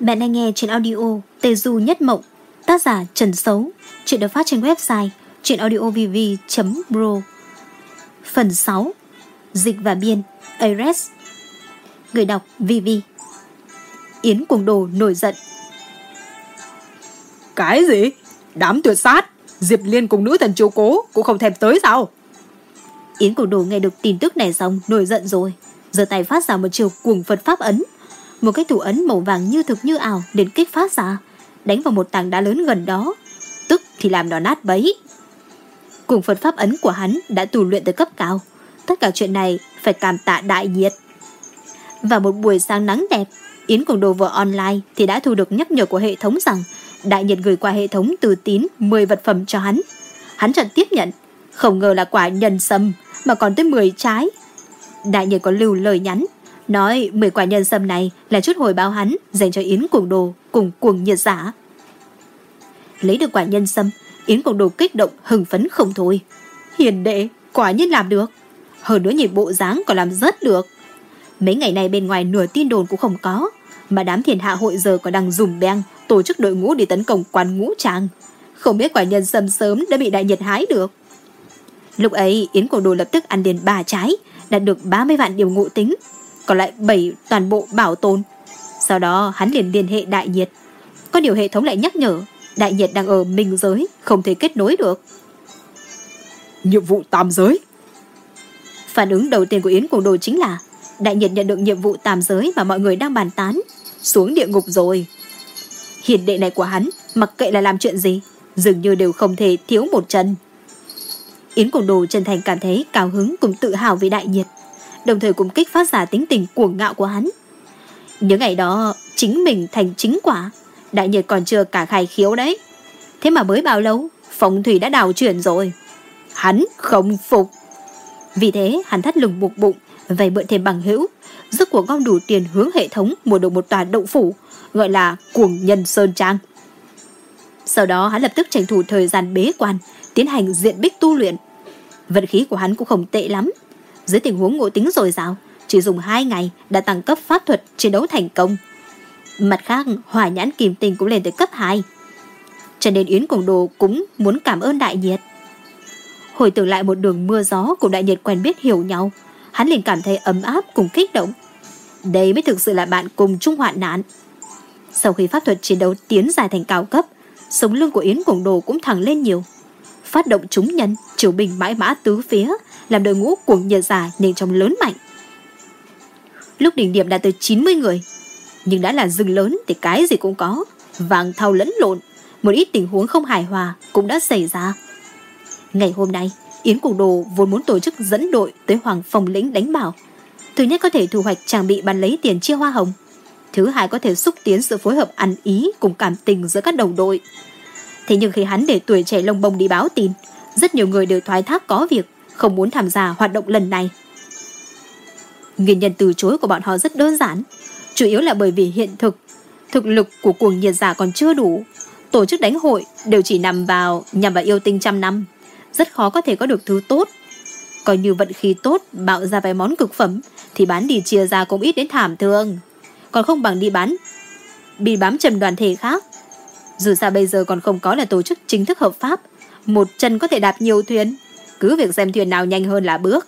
Bạn đang nghe trên audio Tề Du Nhất Mộng, tác giả Trần Sấu, chuyện được phát trên website chuyenaudiovv.pro. Phần 6 Dịch và biên Ares. Người đọc VV Yến Cuồng Đồ nổi giận. Cái gì? Đám tuyệt sát Diệp Liên cùng nữ thần chiếu cố Cũng không thèm tới sao? Yến Cuồng Đồ nghe được tin tức này xong Nổi giận rồi. Giơ tay phát ra một chiều cuồng Phật Pháp ấn một cái thủ ấn màu vàng như thực như ảo liền kích phát ra, đánh vào một tảng đá lớn gần đó, tức thì làm nó nát bấy. Cùng Phật pháp ấn của hắn đã tù luyện tới cấp cao, tất cả chuyện này phải cảm tạ đại nhiệt. Và một buổi sáng nắng đẹp, Yến cùng đồ vợ online thì đã thu được nhắc nhở của hệ thống rằng đại nhiệt gửi qua hệ thống từ tín 10 vật phẩm cho hắn. Hắn chọn tiếp nhận, không ngờ là quả nhân sâm mà còn tới 10 trái. Đại nhiệt có lưu lời nhắn Nói 10 quả nhân sâm này là chút hồi báo hắn dành cho Yến Cuồng Đồ cùng cuồng nhiệt giả. Lấy được quả nhân sâm, Yến Cuồng Đồ kích động hừng phấn không thôi. Hiền đệ, quả nhiên làm được. Hơn nữa nhịp bộ dáng còn làm rất được. Mấy ngày nay bên ngoài nửa tin đồn cũng không có, mà đám thiền hạ hội giờ còn đang dùng beng tổ chức đội ngũ đi tấn công quán ngũ tràng. Không biết quả nhân sâm sớm đã bị đại nhiệt hái được. Lúc ấy Yến Cuồng Đồ lập tức ăn đến ba trái, đạt được 30 vạn điều ngộ tính, còn lại 7 toàn bộ bảo tồn. Sau đó hắn liền liên hệ đại nhiệt. Có điều hệ thống lại nhắc nhở, đại nhiệt đang ở minh giới, không thể kết nối được. Nhiệm vụ tam giới Phản ứng đầu tiên của Yến Cuồng Đồ chính là đại nhiệt nhận được nhiệm vụ tam giới mà mọi người đang bàn tán. Xuống địa ngục rồi. Hiền đệ này của hắn, mặc kệ là làm chuyện gì, dường như đều không thể thiếu một chân. Yến Cuồng Đồ chân thành cảm thấy cao hứng cùng tự hào vì đại nhiệt đồng thời cũng kích phát ra tính tình cuồng ngạo của hắn. Những ngày đó, chính mình thành chính quả, đại nhiệt còn chưa cả khai khiếu đấy. Thế mà mới bao lâu, phong thủy đã đào chuyển rồi. Hắn không phục. Vì thế, hắn thắt lùng buộc bụng, vay mượn thêm bằng hữu, giúp của gom đủ tiền hướng hệ thống mua được một tòa động phủ, gọi là cuồng nhân sơn trang. Sau đó hắn lập tức tranh thủ thời gian bế quan, tiến hành diện bích tu luyện. Vận khí của hắn cũng không tệ lắm, dưới tình huống ngộ tính rồi sao chỉ dùng 2 ngày đã tăng cấp pháp thuật chiến đấu thành công. Mặt khác, hỏa nhãn kìm tinh cũng lên tới cấp 2. Cho nên Yến Cùng Đồ cũng muốn cảm ơn đại nhiệt. Hồi tưởng lại một đường mưa gió cùng đại nhiệt quen biết hiểu nhau, hắn liền cảm thấy ấm áp cùng kích động. Đây mới thực sự là bạn cùng chung hoạn nạn. Sau khi pháp thuật chiến đấu tiến dài thành cao cấp, sống lưng của Yến Cùng Đồ cũng thẳng lên nhiều. Phát động chúng nhân, triều binh mãi mã tứ phía, làm đội ngũ cuồng nhiệt giả nên trong lớn mạnh. Lúc đỉnh điểm đạt tới 90 người, nhưng đã là rừng lớn thì cái gì cũng có, vàng thau lẫn lộn, một ít tình huống không hài hòa cũng đã xảy ra. Ngày hôm nay, Yến cục Đồ vốn muốn tổ chức dẫn đội tới Hoàng Phòng lĩnh đánh bảo. Thứ nhất có thể thu hoạch trang bị bán lấy tiền chia hoa hồng. Thứ hai có thể xúc tiến sự phối hợp ăn ý cùng cảm tình giữa các đồng đội. Thế nhưng khi hắn để tuổi trẻ lông bông đi báo tin, rất nhiều người đều thoái thác có việc, không muốn tham gia hoạt động lần này. Nguyên nhân từ chối của bọn họ rất đơn giản, chủ yếu là bởi vì hiện thực, thực lực của cuồng nhiệt giả còn chưa đủ. Tổ chức đánh hội đều chỉ nằm vào nhằm vào yêu tinh trăm năm, rất khó có thể có được thứ tốt. Coi như vận khí tốt bạo ra vài món cực phẩm thì bán đi chia ra cũng ít đến thảm thương. Còn không bằng đi bán bị bám trầm đoàn thể khác. Dù sao bây giờ còn không có là tổ chức chính thức hợp pháp, một chân có thể đạp nhiều thuyền cứ việc xem thuyền nào nhanh hơn là bước.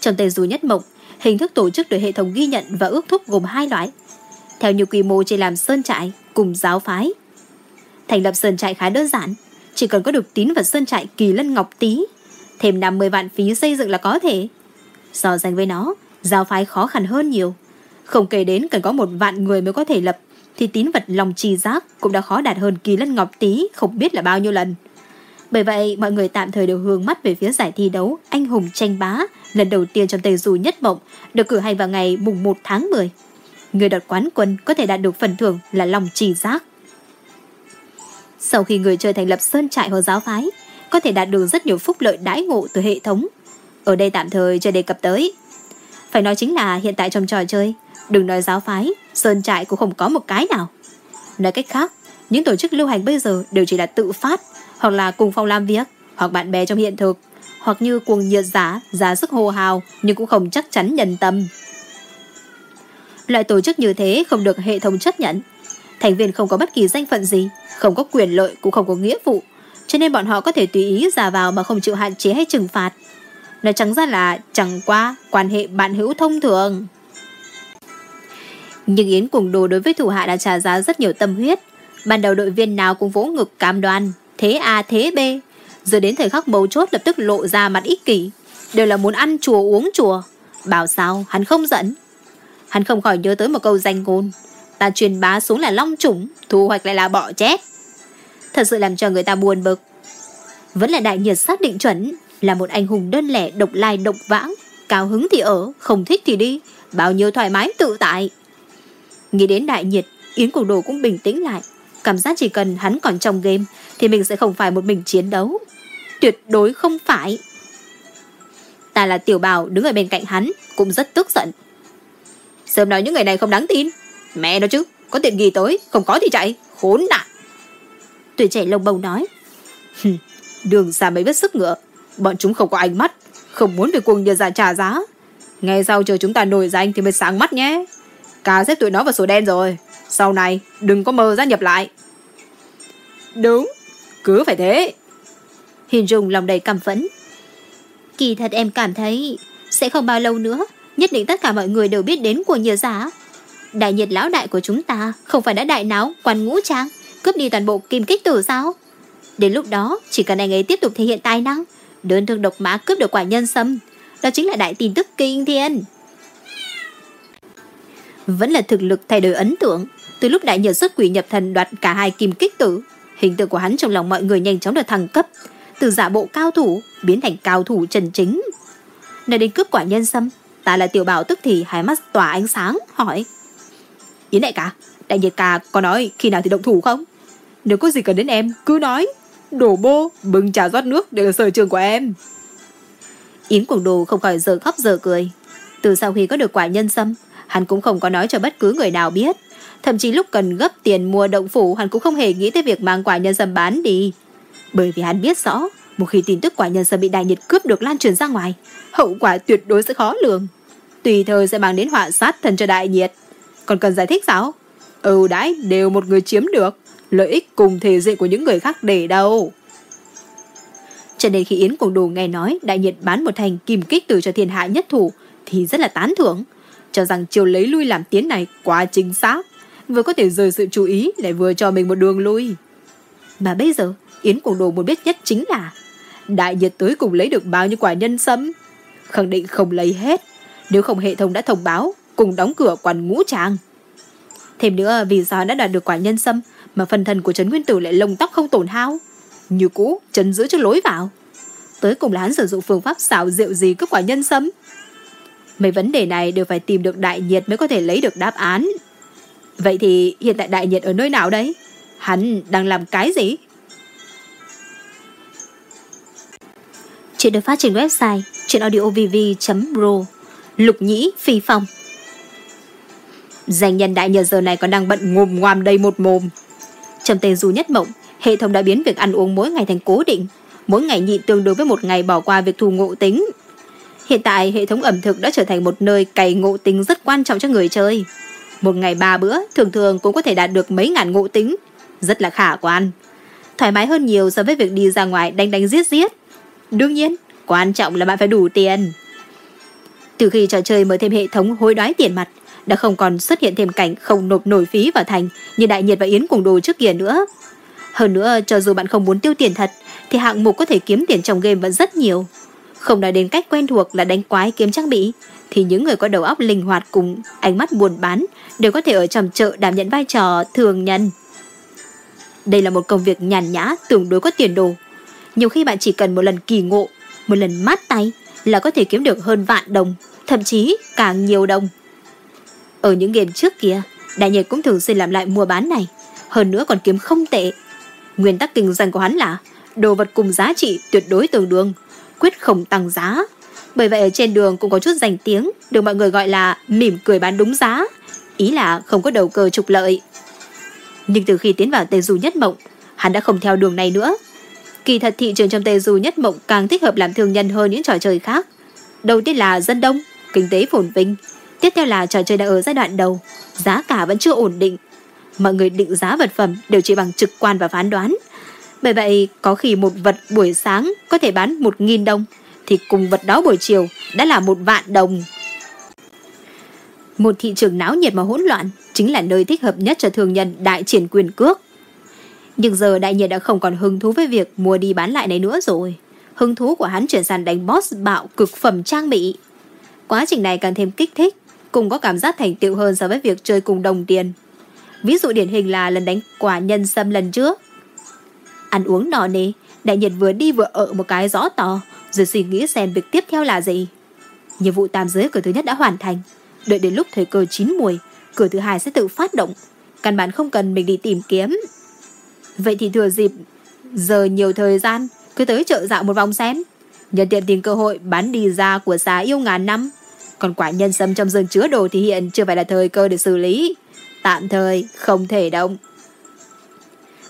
Trong tên du nhất mộng, hình thức tổ chức được hệ thống ghi nhận và ước thúc gồm hai loại. Theo như quy mô chỉ làm sơn trại cùng giáo phái. Thành lập sơn trại khá đơn giản, chỉ cần có được tín và sơn trại kỳ lân ngọc tí, thêm 50 vạn phí xây dựng là có thể. So sánh với nó, giáo phái khó khăn hơn nhiều. Không kể đến cần có một vạn người mới có thể lập, thì tín vật lòng trì giác cũng đã khó đạt hơn kỳ lân ngọc tí không biết là bao nhiêu lần. Bởi vậy, mọi người tạm thời đều hướng mắt về phía giải thi đấu Anh hùng tranh bá lần đầu tiên trong Tây Du Nhất Mộng được cử hành vào ngày mùng 1 tháng 10. Người đoạt quán quân có thể đạt được phần thưởng là lòng trì giác. Sau khi người chơi thành lập sơn trại hoặc giáo phái, có thể đạt được rất nhiều phúc lợi đãi ngộ từ hệ thống. Ở đây tạm thời chưa đề cập tới. Phải nói chính là hiện tại trong trò chơi, đừng nói giáo phái, sơn trại cũng không có một cái nào. Nói cách khác, những tổ chức lưu hành bây giờ đều chỉ là tự phát, hoặc là cùng phòng làm việc, hoặc bạn bè trong hiện thực, hoặc như cuồng nhiệt giả, giả sức hồ hào nhưng cũng không chắc chắn nhân tâm. Loại tổ chức như thế không được hệ thống chấp nhận. Thành viên không có bất kỳ danh phận gì, không có quyền lợi cũng không có nghĩa vụ, cho nên bọn họ có thể tùy ý giả vào mà không chịu hạn chế hay trừng phạt. Nói trắng ra là chẳng qua quan hệ bạn hữu thông thường. Nhưng Yến cùng đồ đối với thủ hạ đã trả giá rất nhiều tâm huyết. Ban đầu đội viên nào cũng vỗ ngực cam đoan, thế A thế B. Rồi đến thời khắc mấu chốt lập tức lộ ra mặt ích kỷ. Đều là muốn ăn chùa uống chùa. Bảo sao hắn không giận. Hắn không khỏi nhớ tới một câu danh ngôn. Ta truyền bá xuống là long trùng, thu hoạch lại là bọ chết. Thật sự làm cho người ta buồn bực. Vẫn là đại nhiệt xác định chuẩn, là một anh hùng đơn lẻ độc lai độc vãng. Cao hứng thì ở, không thích thì đi. Bao nhiêu thoải mái tự tại. Nghĩ đến đại nhiệt, Yến Cổ Đồ cũng bình tĩnh lại. Cảm giác chỉ cần hắn còn trong game thì mình sẽ không phải một mình chiến đấu. Tuyệt đối không phải. Ta là tiểu bào đứng ở bên cạnh hắn cũng rất tức giận. Sớm nói những người này không đáng tin. Mẹ nó chứ, có tiền ghi tới, không có thì chạy, khốn nạn. Tuổi trẻ lông bông nói. Đường xa mấy vết sức ngựa, bọn chúng không có ánh mắt, không muốn về cuồng nhờ giả trả giá. Ngày sau chờ chúng ta nổi danh thì mới sáng mắt nhé. Cả xếp tụi nó vào sổ đen rồi. Sau này đừng có mơ gia nhập lại. Đúng, cứ phải thế. Hiền Dung lòng đầy căm phẫn. Kỳ thật em cảm thấy sẽ không bao lâu nữa nhất định tất cả mọi người đều biết đến của nhờ giả. Đại nhiệt lão đại của chúng ta không phải đã đại náo quan ngũ trang cướp đi toàn bộ kim kích tử sao? Đến lúc đó chỉ cần anh ấy tiếp tục thể hiện tài năng đơn thương độc mã cướp được quả nhân sâm đó chính là đại tin tức kinh thiên. Vẫn là thực lực thay đổi ấn tượng. Từ lúc đại nhật xuất quỷ nhập thần đoạt cả hai kim kích tử, hình tượng của hắn trong lòng mọi người nhanh chóng được thăng cấp, từ giả bộ cao thủ biến thành cao thủ chân chính. Nơi đến cướp quả nhân sâm, ta là tiểu bảo tức thì hai mắt tỏa ánh sáng, hỏi. Yến đại ca đại nhiệt ca có nói khi nào thì động thủ không? Nếu có gì cần đến em, cứ nói. Đổ bô, bưng trà rót nước đều là sở trường của em. Yến quảng đồ không khỏi giờ khóc giờ cười. Từ sau khi có được quả nhân sâm hắn cũng không có nói cho bất cứ người nào biết. Thậm chí lúc cần gấp tiền mua động phủ, hắn cũng không hề nghĩ tới việc mang quả nhân sâm bán đi. Bởi vì hắn biết rõ, một khi tin tức quả nhân sâm bị đại nhiệt cướp được lan truyền ra ngoài, hậu quả tuyệt đối sẽ khó lường. Tùy thời sẽ mang đến họa sát thần cho đại nhiệt. Còn cần giải thích sao? Ừ Ưu đãi đều một người chiếm được. Lợi ích cùng thể diện của những người khác để đâu? Cho nên khi yến cùng đồ nghe nói đại nhiệt bán một thành kim kích từ cho thiên hạ nhất thủ, thì rất là tán thưởng cho rằng chiều lấy lui làm tiến này quá chính xác. Vừa có thể rời sự chú ý, lại vừa cho mình một đường lui. Mà bây giờ, yến cùng đồ muốn biết nhất chính là, đại nhiệt tới cùng lấy được bao nhiêu quả nhân sâm? Khẳng định không lấy hết. Nếu không, hệ thống đã thông báo, cùng đóng cửa quản ngũ tràng. Thêm nữa, vì sao đã đạt được quả nhân sâm mà phần thân của trấn nguyên tử lại lông tóc không tổn hao? Như cũ, chân giữ cho lối vào. Tới cùng là hắn sử dụng phương pháp xảo diệu gì cướp quả nhân sâm? Mấy vấn đề này đều phải tìm được đại nhiệt mới có thể lấy được đáp án. Vậy thì hiện tại đại nhiệt ở nơi nào đấy? Hắn đang làm cái gì? Chuyện được phát trên website chuyenaudiovv.pro Lục Nhĩ, Phi Phong. Danh nhân đại nhật giờ này còn đang bận ngồm ngoàm đầy một mồm. Trong tên du nhất mộng, Hệ thống đã biến việc ăn uống mỗi ngày thành cố định. Mỗi ngày nhịn tương đương với một ngày bỏ qua việc thu ngộ tính. Hiện tại hệ thống ẩm thực đã trở thành một nơi cày ngộ tính rất quan trọng cho người chơi Một ngày ba bữa thường thường cũng có thể đạt được mấy ngàn ngộ tính Rất là khả quan Thoải mái hơn nhiều so với việc đi ra ngoài đánh đánh giết giết Đương nhiên, quan trọng là bạn phải đủ tiền. Từ khi trò chơi mới thêm hệ thống hối đoái tiền mặt, đã không còn xuất hiện thêm cảnh không nộp nổi phí vào thành như Đại Nhiệt và Yến cùng đồ trước kia nữa. Hơn nữa, cho dù bạn không muốn tiêu tiền thật, thì hạng mục có thể kiếm tiền trong game vẫn rất nhiều. Không nói đến cách quen thuộc là đánh quái kiếm trang bị, thì những người có đầu óc linh hoạt cùng ánh mắt buồn bán đều có thể ở trầm chợ đảm nhận vai trò thường nhân. Đây là một công việc nhàn nhã, tương đối có tiền đồ, nhiều khi bạn chỉ cần một lần kỳ ngộ, một lần mát tay là có thể kiếm được hơn vạn đồng, thậm chí càng nhiều đồng. Ở những game trước kia, Đại Nhật cũng thường xuyên làm lại mua bán này, hơn nữa còn kiếm không tệ. Nguyên tắc kinh doanh của hắn là đồ vật cùng giá trị tuyệt đối tương đương, quyết không tăng giá. Bởi vậy ở trên đường cũng có chút danh tiếng, được mọi người gọi là mỉm cười bán đúng giá, ý là không có đầu cơ trục lợi. Nhưng từ khi tiến vào Tây Du Nhất Mộng, hắn đã không theo đường này nữa, Kỳ thật thị trường trong Tây Du nhất mộng càng thích hợp làm thương nhân hơn những trò chơi khác. Đầu tiên là dân đông, kinh tế phồn vinh. Tiếp theo là trò chơi đang ở giai đoạn đầu, giá cả vẫn chưa ổn định. Mọi người định giá vật phẩm đều chỉ bằng trực quan và phán đoán. Bởi vậy, có khi một vật buổi sáng có thể bán 1.000 đồng, thì cùng vật đó buổi chiều đã là một vạn đồng. Một thị trường náo nhiệt mà hỗn loạn chính là nơi thích hợp nhất cho thương nhân đại triển quyền cước. Nhưng giờ đại nhiệt đã không còn hứng thú với việc mua đi bán lại này nữa rồi. Hứng thú của hắn chuyển sang đánh boss bạo cực phẩm trang bị. Quá trình này càng thêm kích thích, cùng có cảm giác thành tựu hơn so với việc chơi cùng đồng tiền. Ví dụ điển hình là lần đánh quả nhân sâm lần trước. Ăn uống nọ nề, đại nhân vừa đi vừa ở một cái rõ to, rồi suy nghĩ xem việc tiếp theo là gì. Nhiệm vụ tam giới cửa thứ nhất đã hoàn thành, đợi đến lúc thời cơ chín mùi, cửa thứ hai sẽ tự phát động. Căn bản không cần mình đi tìm kiếm. Vậy thì thừa dịp, giờ nhiều thời gian, cứ tới chợ dạo một vòng xem. Nhân tiện tìm cơ hội bán đi ra của xá yêu ngàn năm. Còn quả nhân sâm trong rừng chứa đồ thì hiện chưa phải là thời cơ để xử lý. Tạm thời, không thể động.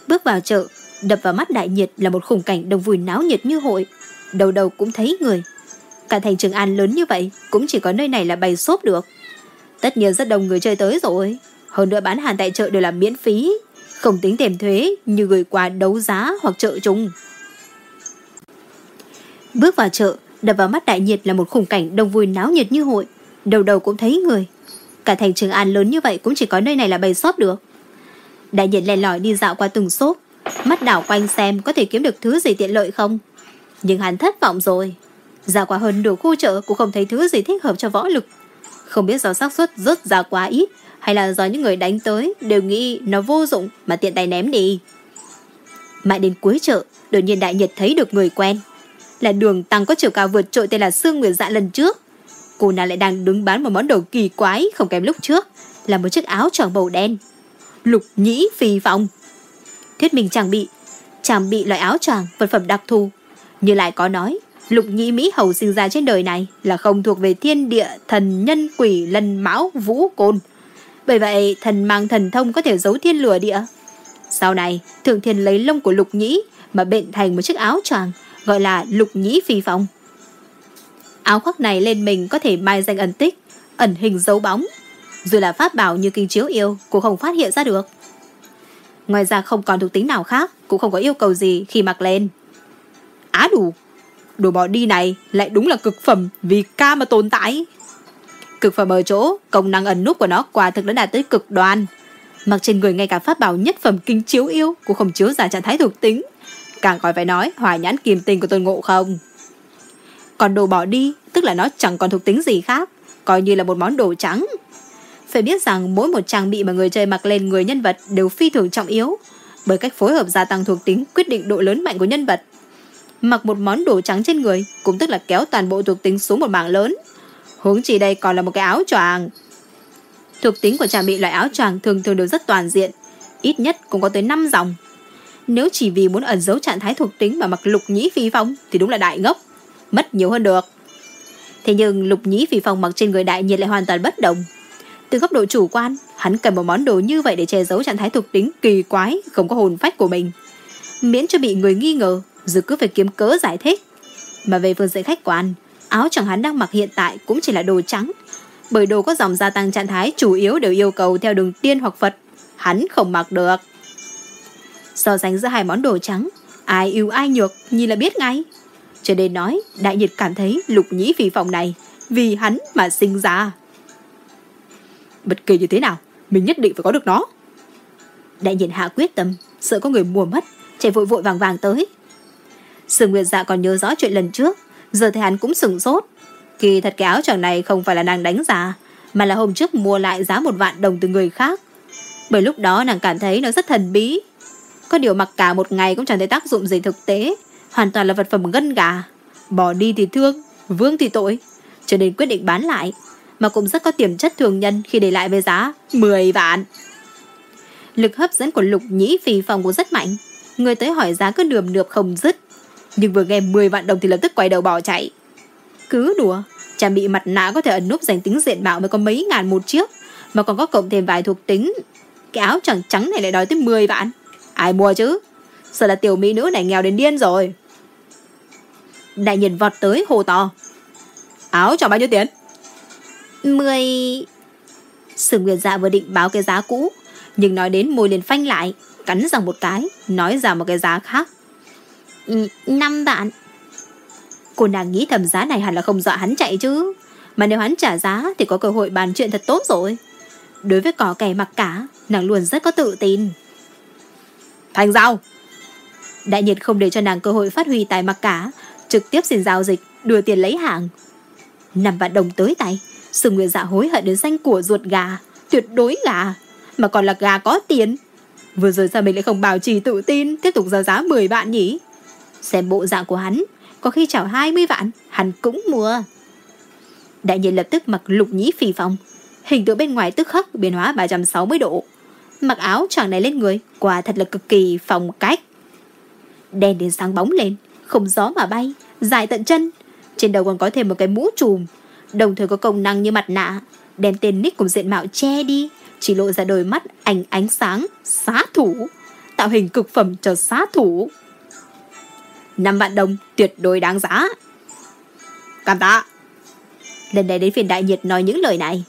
Bước vào chợ, đập vào mắt đại nhiệt là một khung cảnh đông vui náo nhiệt như hội. Đầu đầu cũng thấy người. Cả thành Trường An lớn như vậy, cũng chỉ có nơi này là bày xốp được. Tất nhiên rất đông người chơi tới rồi. Hơn nữa bán hàng tại chợ đều là miễn phí, không tính tiền thuế như gửi quà đấu giá hoặc chợ chung. Bước vào chợ, đập vào mắt đại nhiệt là một khung cảnh đông vui náo nhiệt như hội. Đầu đầu cũng thấy người. Cả thành Trường An lớn như vậy cũng chỉ có nơi này là bày shop được. Đại nhiệt lè lỏi đi dạo qua từng shop, mắt đảo quanh xem có thể kiếm được thứ gì tiện lợi không. Nhưng hắn thất vọng rồi. Ra qua hơn đủ khu chợ cũng không thấy thứ gì thích hợp cho võ lực. Không biết do xác suất rớt ra quá ít hay là do những người đánh tới đều nghĩ nó vô dụng mà tiện tay ném đi. Mãi đến cuối chợ, đột nhiên đại nhật thấy được người quen. Là đường tăng có chiều cao vượt trội tên là Sương Nguyệt Dạ lần trước. Cô nàng lại đang đứng bán một món đồ kỳ quái không kém lúc trước, là một chiếc áo tròn màu đen. Lục nhĩ phi phong. Thuyết minh trang bị, trang bị loại áo choàng vật phẩm đặc thù. Như lại có nói, lục nhĩ Mỹ hầu sinh ra trên đời này là không thuộc về thiên địa thần nhân quỷ lân mão vũ côn. Bởi vậy, thần mang thần thông có thể giấu thiên lửa địa. Sau này, Thượng Thiên lấy lông của lục nhĩ mà bệnh thành một chiếc áo choàng gọi là lục nhĩ phi phong. Áo khoác này lên mình có thể mai danh ẩn tích, ẩn hình dấu bóng. Dù là pháp bảo như kinh chiếu yêu cũng không phát hiện ra được. Ngoài ra không còn thuộc tính nào khác, cũng không có yêu cầu gì khi mặc lên. Á đủ, đồ bỏ đi này lại đúng là cực phẩm vì ca mà tồn tại. Cực phẩm ở chỗ, công năng ẩn núp của nó quả thực đã đạt tới cực đoan. Mặc trên người ngay cả pháp bảo nhất phẩm kinh chiếu yêu cũng không chiếu ra trạng thái thuộc tính. Càng khỏi phải nói hoài nhãn kiềm tình của tôn ngộ không. Còn đồ bỏ đi, tức là nó chẳng còn thuộc tính gì khác, coi như là một món đồ trắng. Phải biết rằng mỗi một trang bị mà người chơi mặc lên người nhân vật đều phi thường trọng yếu, bởi cách phối hợp gia tăng thuộc tính quyết định độ lớn mạnh của nhân vật. Mặc một món đồ trắng trên người cũng tức là kéo toàn bộ thuộc tính xuống một mảng lớn. Hướng chỉ đây còn là một cái áo choàng. Thuộc tính của trang bị loại áo choàng thường thường đều rất toàn diện, ít nhất cũng có tới 5 dòng. Nếu chỉ vì muốn ẩn giấu trạng thái thuộc tính mà mặc lục nhĩ phi phong thì đúng là đại ngốc mất nhiều hơn được. Thế nhưng lục nhĩ phi phong mặc trên người đại nhiệt lại hoàn toàn bất động. Từ góc độ chủ quan, hắn cần một món đồ như vậy để che giấu trạng thái thuộc tính kỳ quái, không có hồn phách của mình. Miễn cho bị người nghi ngờ, dự cứ phải kiếm cớ giải thích. Mà về phương diện khách quan, áo chẳng hắn đang mặc hiện tại cũng chỉ là đồ trắng. Bởi đồ có dòng gia tăng trạng thái chủ yếu đều yêu cầu theo đường tiên hoặc Phật. Hắn không mặc được. So sánh giữa hai món đồ trắng, ai yêu ai nhược nhìn là biết ngay. Cho nên nói, đại nhiệt cảm thấy lục nhĩ phi phòng này vì hắn mà sinh ra. Bất kỳ như thế nào, mình nhất định phải có được nó. Đại nhiệt hạ quyết tâm, sợ có người mua mất, chạy vội vội vàng vàng tới. Sương Nguyệt Dạ còn nhớ rõ chuyện lần trước, giờ thì hắn cũng sừng sốt. Kỳ thật cái áo choàng này không phải là nàng đánh giả, mà là hôm trước mua lại giá một vạn đồng từ người khác. Bởi lúc đó nàng cảm thấy nó rất thần bí. Có điều mặc cả một ngày cũng chẳng thấy tác dụng gì thực tế, hoàn toàn là vật phẩm gân gà. Bỏ đi thì thương, vương thì tội, cho nên quyết định bán lại, mà cũng rất có tiềm chất thường nhân khi để lại với giá 10 vạn. Lực hấp dẫn của lục nhĩ phì phòng cũng rất mạnh, người tới hỏi giá cứ nườm nượp không dứt. Nhưng vừa nghe 10 vạn đồng thì lập tức quay đầu bỏ chạy. Cứ đùa, trang bị mặt nạ có thể ẩn núp danh tính diện mạo mới có mấy ngàn một chiếc, mà còn có cộng thêm vài thuộc tính. Cái áo chẳng trắng này lại đòi tới 10 vạn. Ai mua chứ? Sợ là tiểu mỹ nữ này nghèo đến điên rồi. Đại nhân vọt tới hồ to. Áo cho bao nhiêu tiền? Mười... Sử Nguyệt Dạ vừa định báo cái giá cũ, nhưng nói đến môi liền phanh lại, cắn răng một cái, nói ra một cái giá khác. Năm vạn. Cô nàng nghĩ thầm giá này hẳn là không dọa hắn chạy chứ. Mà nếu hắn trả giá thì có cơ hội bàn chuyện thật tốt rồi. Đối với cỏ kẻ mặc cả, nàng luôn rất có tự tin. Thành giao! Đại nhiệt không để cho nàng cơ hội phát huy tài mặc cả, trực tiếp xin giao dịch, đưa tiền lấy hàng. Năm vạn đồng tới tay, Sư nguyện dạ hối hận đến xanh của ruột gà, tuyệt đối gà, mà còn là gà có tiền. Vừa rồi sao mình lại không bảo trì tự tin, tiếp tục ra giá 10 vạn nhỉ? Xem bộ dạng của hắn, có khi chảo 20 vạn, hắn cũng mua. Đại nhiên lập tức mặc lục nhĩ phì phòng, hình tượng bên ngoài tức khắc biến hóa 360 độ. Mặc áo tràng này lên người, quả thật là cực kỳ phong cách. Đen đến sáng bóng lên, không gió mà bay, dài tận chân. Trên đầu còn có thêm một cái mũ trùm, đồng thời có công năng như mặt nạ, đem tên nick cùng diện mạo che đi, chỉ lộ ra đôi mắt ảnh ánh sáng, xá thủ, tạo hình cực phẩm cho xá thủ. Năm vạn đồng tuyệt đối đáng giá. Cảm tạ. Lần này đến phiên đại nhiệt nói những lời này.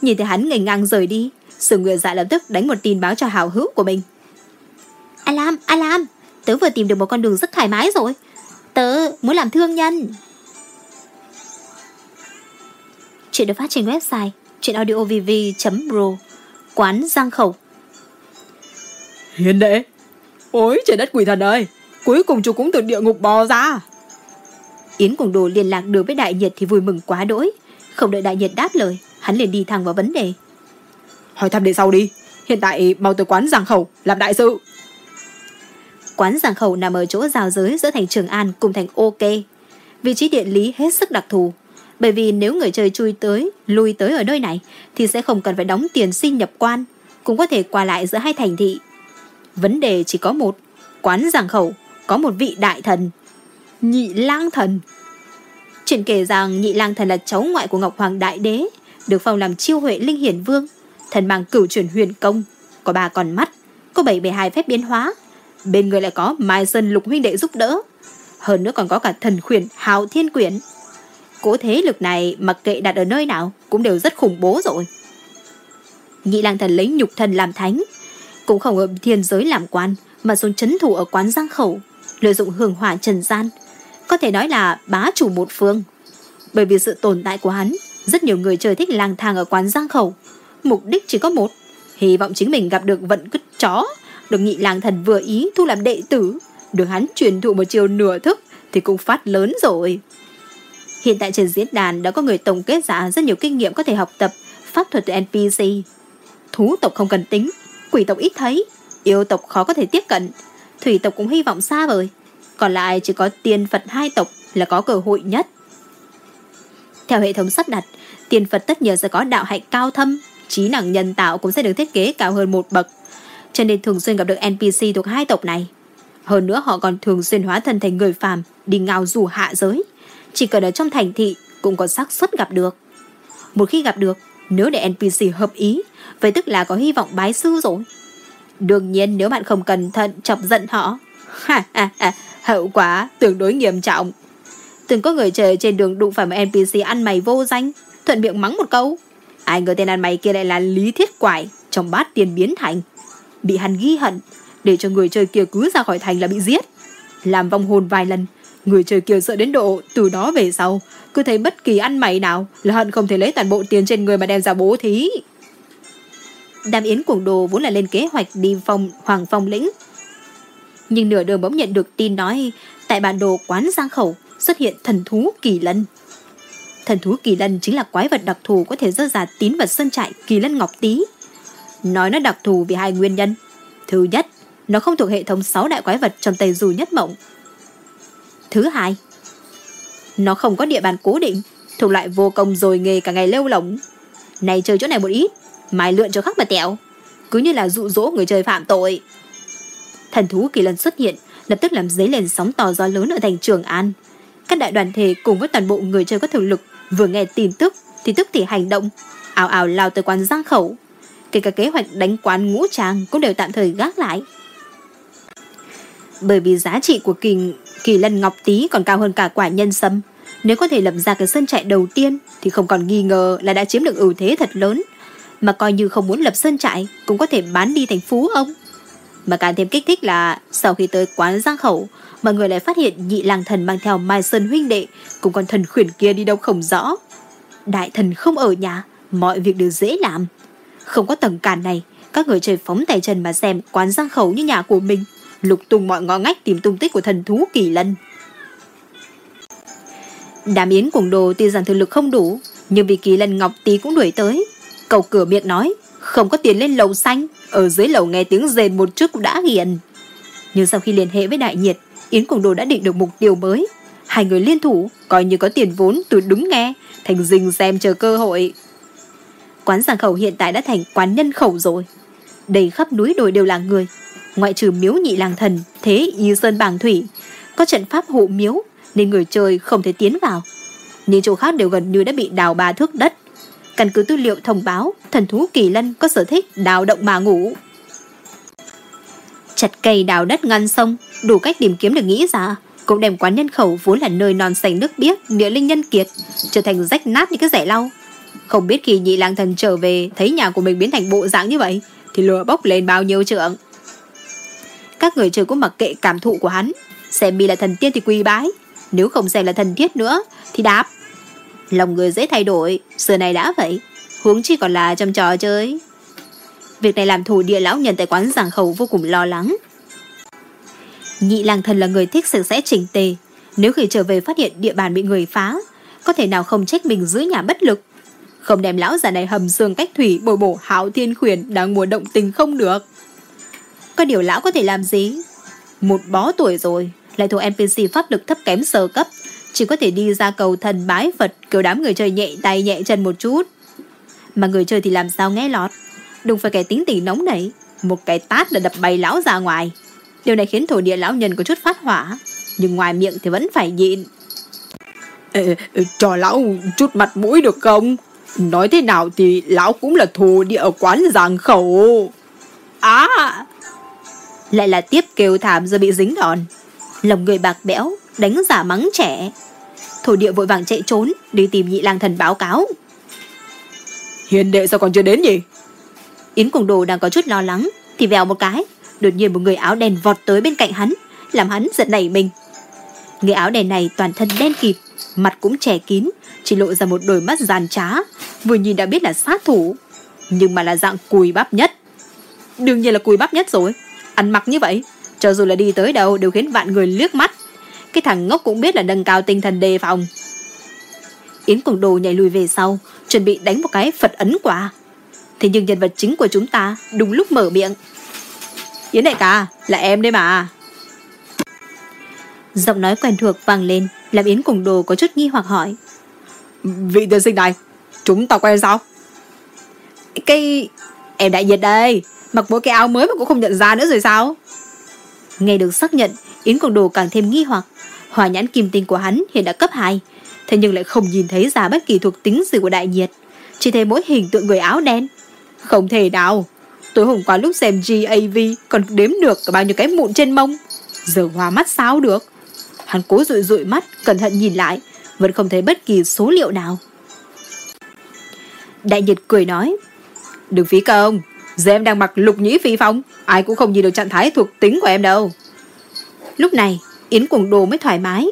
Nhìn thấy hắn ngây ngang rời đi, sự nguyện dạ lập tức đánh một tin báo cho hào hữu của mình. Alam, Alam, tớ vừa tìm được một con đường rất thoải mái rồi. Tớ muốn làm thương nhân. Chuyện được phát trên website chuyenaudiovv.pro Quán Giang Khẩu. Hiền đệ. Ôi trời đất quỷ thần ơi. Cuối cùng chú cũng từ địa ngục bò ra. Yến cùng đồ liên lạc được với đại nhiệt thì vui mừng quá đỗi. Không đợi đại nhiệt đáp lời Hắn liền đi thẳng vào vấn đề. Hỏi thăm để sau đi. Hiện tại mau tới quán Giang Khẩu làm đại sự. Quán Giang Khẩu nằm ở chỗ rào giới giữa thành Trường An cùng thành OK. Vị trí địa lý hết sức đặc thù bởi vì nếu người chơi chui tới, lui tới ở nơi này thì sẽ không cần phải đóng tiền sinh nhập quan, cũng có thể qua lại giữa hai thành thị. Vấn đề chỉ có một, quán giảng khẩu có một vị đại thần, nhị lang thần. Chuyện kể rằng nhị lang thần là cháu ngoại của Ngọc Hoàng Đại Đế, được phong làm chiêu huệ linh hiển vương, thần mang cửu chuyển huyền công, có ba con mắt, có bảy bề hai phép biến hóa, bên người lại có Mai Sơn Lục huynh đệ giúp đỡ, hơn nữa còn có cả thần khuyển Hào Thiên Quyển của thế lực này mặc kệ đặt ở nơi nào cũng đều rất khủng bố rồi. Nhị lang thần lấy nhục thần làm thánh, cũng không ở thiên giới làm quan mà xuống chấn thủ ở quán giang khẩu, lợi dụng hưởng hỏa trần gian. Có thể nói là bá chủ một phương. Bởi vì sự tồn tại của hắn, rất nhiều người chơi thích lang thang ở quán giang khẩu. Mục đích chỉ có một, hy vọng chính mình gặp được vận cứt chó, được nhị lang thần vừa ý thu làm đệ tử, được hắn truyền thụ một chiều nửa thức thì cũng phát lớn rồi. Hiện tại trên diễn đàn đã có người tổng kết ra rất nhiều kinh nghiệm có thể học tập pháp thuật từ NPC. Thú tộc không cần tính, quỷ tộc ít thấy, yêu tộc khó có thể tiếp cận, thủy tộc cũng hy vọng xa vời. Còn lại chỉ có tiên Phật hai tộc là có cơ hội nhất. Theo hệ thống sắp đặt, tiên Phật tất nhiên sẽ có đạo hạnh cao thâm, trí năng nhân tạo cũng sẽ được thiết kế cao hơn một bậc. Cho nên thường xuyên gặp được NPC thuộc hai tộc này. Hơn nữa họ còn thường xuyên hóa thân thành người phàm đi ngao dù hạ giới chỉ cần ở trong thành thị cũng có xác suất gặp được. Một khi gặp được, nếu để NPC hợp ý, vậy tức là có hy vọng bái sư rồi. Đương nhiên nếu bạn không cẩn thận chọc giận họ, hậu quả tương đối nghiêm trọng. Từng có người chơi trên đường đụng phải một NPC ăn mày vô danh, thuận miệng mắng một câu. Ai ngờ tên ăn mày kia lại là Lý Thiết Quải trong bát tiền biến thành. Bị hắn ghi hận, để cho người chơi kia cứ ra khỏi thành là bị giết. Làm vong hồn vài lần, Người chơi kia sợ đến độ từ đó về sau. Cứ thấy bất kỳ ăn mày nào Là hận không thể lấy toàn bộ tiền trên người mà đem ra bố thí. Đàm Yến cuồng đồ vốn là lên kế hoạch đi phòng Hoàng Phong lĩnh. Nhưng nửa đường bỗng nhận được tin nói, Tại bản đồ quán Giang Khẩu Xuất hiện thần thú kỳ lân. Thần thú kỳ lân chính là quái vật đặc thù Có thể dơ giả tín vật sân trại kỳ lân ngọc tí Nói nó đặc thù vì hai nguyên nhân. Thứ nhất, Nó không thuộc hệ thống 6 đại quái vật trong Tây Du Nhất Mộng. Thứ hai, nó không có địa bàn cố định, thuộc loại vô công rồi nghề cả ngày lêu lỏng. Này chơi chỗ này một ít, mai lượn cho khác mà tẹo. Cứ như là dụ dỗ người chơi phạm tội. Thần thú kỳ lần xuất hiện, lập tức làm dấy lên sóng to gió lớn ở thành Trường An. Các đại đoàn thể cùng với toàn bộ người chơi có thực lực vừa nghe tin tức thì tức thì hành động, ảo ảo lao tới quán giang khẩu. Kể cả kế hoạch đánh quán ngũ tràng cũng đều tạm thời gác lại. Bởi vì giá trị của kỳ kỳ lân ngọc tí còn cao hơn cả quả nhân sâm. Nếu có thể lập ra cái sân trại đầu tiên thì không còn nghi ngờ là đã chiếm được ưu thế thật lớn. Mà coi như không muốn lập sân trại cũng có thể bán đi thành phú ông. Mà càng thêm kích thích là sau khi tới quán giang khẩu, mọi người lại phát hiện nhị lang thần mang theo Mai Sơn huynh đệ cùng con thần khuyển kia đi đâu không rõ. Đại thần không ở nhà, mọi việc đều dễ làm. Không có tầng cản này, các người chơi phóng tay chân mà xem quán giang khẩu như nhà của mình, lục tung mọi ngõ ngách tìm tung tích của thần thú kỳ lân. Đàm Yến cùng đồ tuy rằng thực lực không đủ, nhưng vì kỳ lân ngọc tí cũng đuổi tới. Cầu cửa miệng nói, không có tiền lên lầu xanh, ở dưới lầu nghe tiếng rền một chút cũng đã nghiền. Nhưng sau khi liên hệ với đại nhiệt, Yến cùng đồ đã định được mục tiêu mới. Hai người liên thủ, coi như có tiền vốn từ đúng nghe, thành rình xem chờ cơ hội. Quán giảng khẩu hiện tại đã thành quán nhân khẩu rồi. Đầy khắp núi đồi đều là người. Ngoại trừ miếu nhị lang thần, thế như sơn bảng thủy. Có trận pháp hộ miếu, nên người chơi không thể tiến vào. Những chỗ khác đều gần như đã bị đào ba thước đất. Căn cứ tư liệu thông báo, thần thú kỳ lân có sở thích đào động mà ngủ. Chặt cây đào đất ngăn sông, đủ cách tìm kiếm được nghĩ ra. Cũng đem quán nhân khẩu vốn là nơi non xanh nước biếc, địa linh nhân kiệt, trở thành rách nát như cái rẻ lau. Không biết khi nhị lang thần trở về thấy nhà của mình biến thành bộ dạng như vậy, thì lửa bốc lên bao nhiêu trượng. Các người chơi cũng mặc kệ cảm thụ của hắn, xem mi là thần tiên thì quỳ bái, nếu không xem là thần thiết nữa Thì đáp. Lòng người dễ thay đổi Xưa này đã vậy Huống chi còn là trong trò chơi. Việc này làm thủ địa lão nhân tại quán giảng khẩu vô cùng lo lắng. Nhị lang thần là người thích sạch sẽ chỉnh tề Nếu khi trở về phát hiện địa bàn bị người phá Có thể nào không trách mình giữ nhà bất lực? Không đem lão già này hầm xương cách thủy Bồi bổ hảo thiên khuyển Đang mùa động tình không được. Có điều lão có thể làm gì Một bó tuổi rồi lại thuộc NPC pháp lực thấp kém sơ cấp, chỉ có thể đi ra cầu thần bái Phật kêu đám người chơi nhẹ tay nhẹ chân một chút. Mà người chơi thì làm sao nghe lọt, đừng phải kẻ tính tình nóng nảy, một cái tát là đập bay lão ra ngoài. Điều này khiến thổ địa lão nhân có chút phát hỏa, nhưng ngoài miệng thì vẫn phải nhịn. Ê, cho lão chút mặt mũi được không? Nói thế nào thì lão cũng là thù địa ở quán giang khẩu. Á! À! Lại là tiếp kêu thảm rồi bị dính đòn lòng người bạc bẽo, đánh giả mắng trẻ. Thổ địa vội vàng chạy trốn, đi tìm nhị lang thần báo cáo. Hiền đệ sao còn chưa đến nhỉ? Yến cùng đồ đang có chút lo lắng, thì vèo một cái, đột nhiên một người áo đen vọt tới bên cạnh hắn, làm hắn giật nảy mình. Người áo đen này toàn thân đen kịt, mặt cũng trẻ kín, chỉ lộ ra một đôi mắt giàn trá, vừa nhìn đã biết là sát thủ, nhưng mà là dạng cùi bắp nhất. Đương nhiên là cùi bắp nhất rồi, ăn mặc như vậy, cho dù là đi tới đâu đều khiến vạn người liếc mắt. Cái thằng ngốc cũng biết là nâng cao tinh thần đề phòng. Yến Quảng Đồ nhảy lùi về sau Chuẩn bị đánh một cái Phật ấn quả. Thế nhưng nhân vật chính của chúng ta Đúng lúc mở miệng. Yến đại ca là em đấy mà. Giọng nói quen thuộc vang lên Làm Yến Cùng Đồ có chút nghi hoặc hỏi. Vị tiên sinh này Chúng ta quen sao? Cái Em đại nhiệt đây Mặc mỗi cái áo mới mà cũng không nhận ra nữa rồi sao Nghe được xác nhận, Yến Quang Đồ càng thêm nghi hoặc. Hỏa nhãn kim tinh của hắn hiện đã cấp 2, thế nhưng lại không nhìn thấy ra bất kỳ thuộc tính gì của đại nhiệt. Chỉ thấy mỗi hình tượng người áo đen. Không thể nào. Tối hôm qua lúc xem GAV còn đếm được cả bao nhiêu cái mụn trên mông. Giờ hoa mắt sao được. Hắn cố rụi rụi mắt, cẩn thận nhìn lại, vẫn không thấy bất kỳ số liệu nào. Đại nhiệt cười nói, Đừng phí công, Giờ em đang mặc lục nhĩ phi phong. Ai cũng không nhìn được trạng thái thuộc tính của em đâu. Lúc này, Yến cuồng đồ mới thoải mái.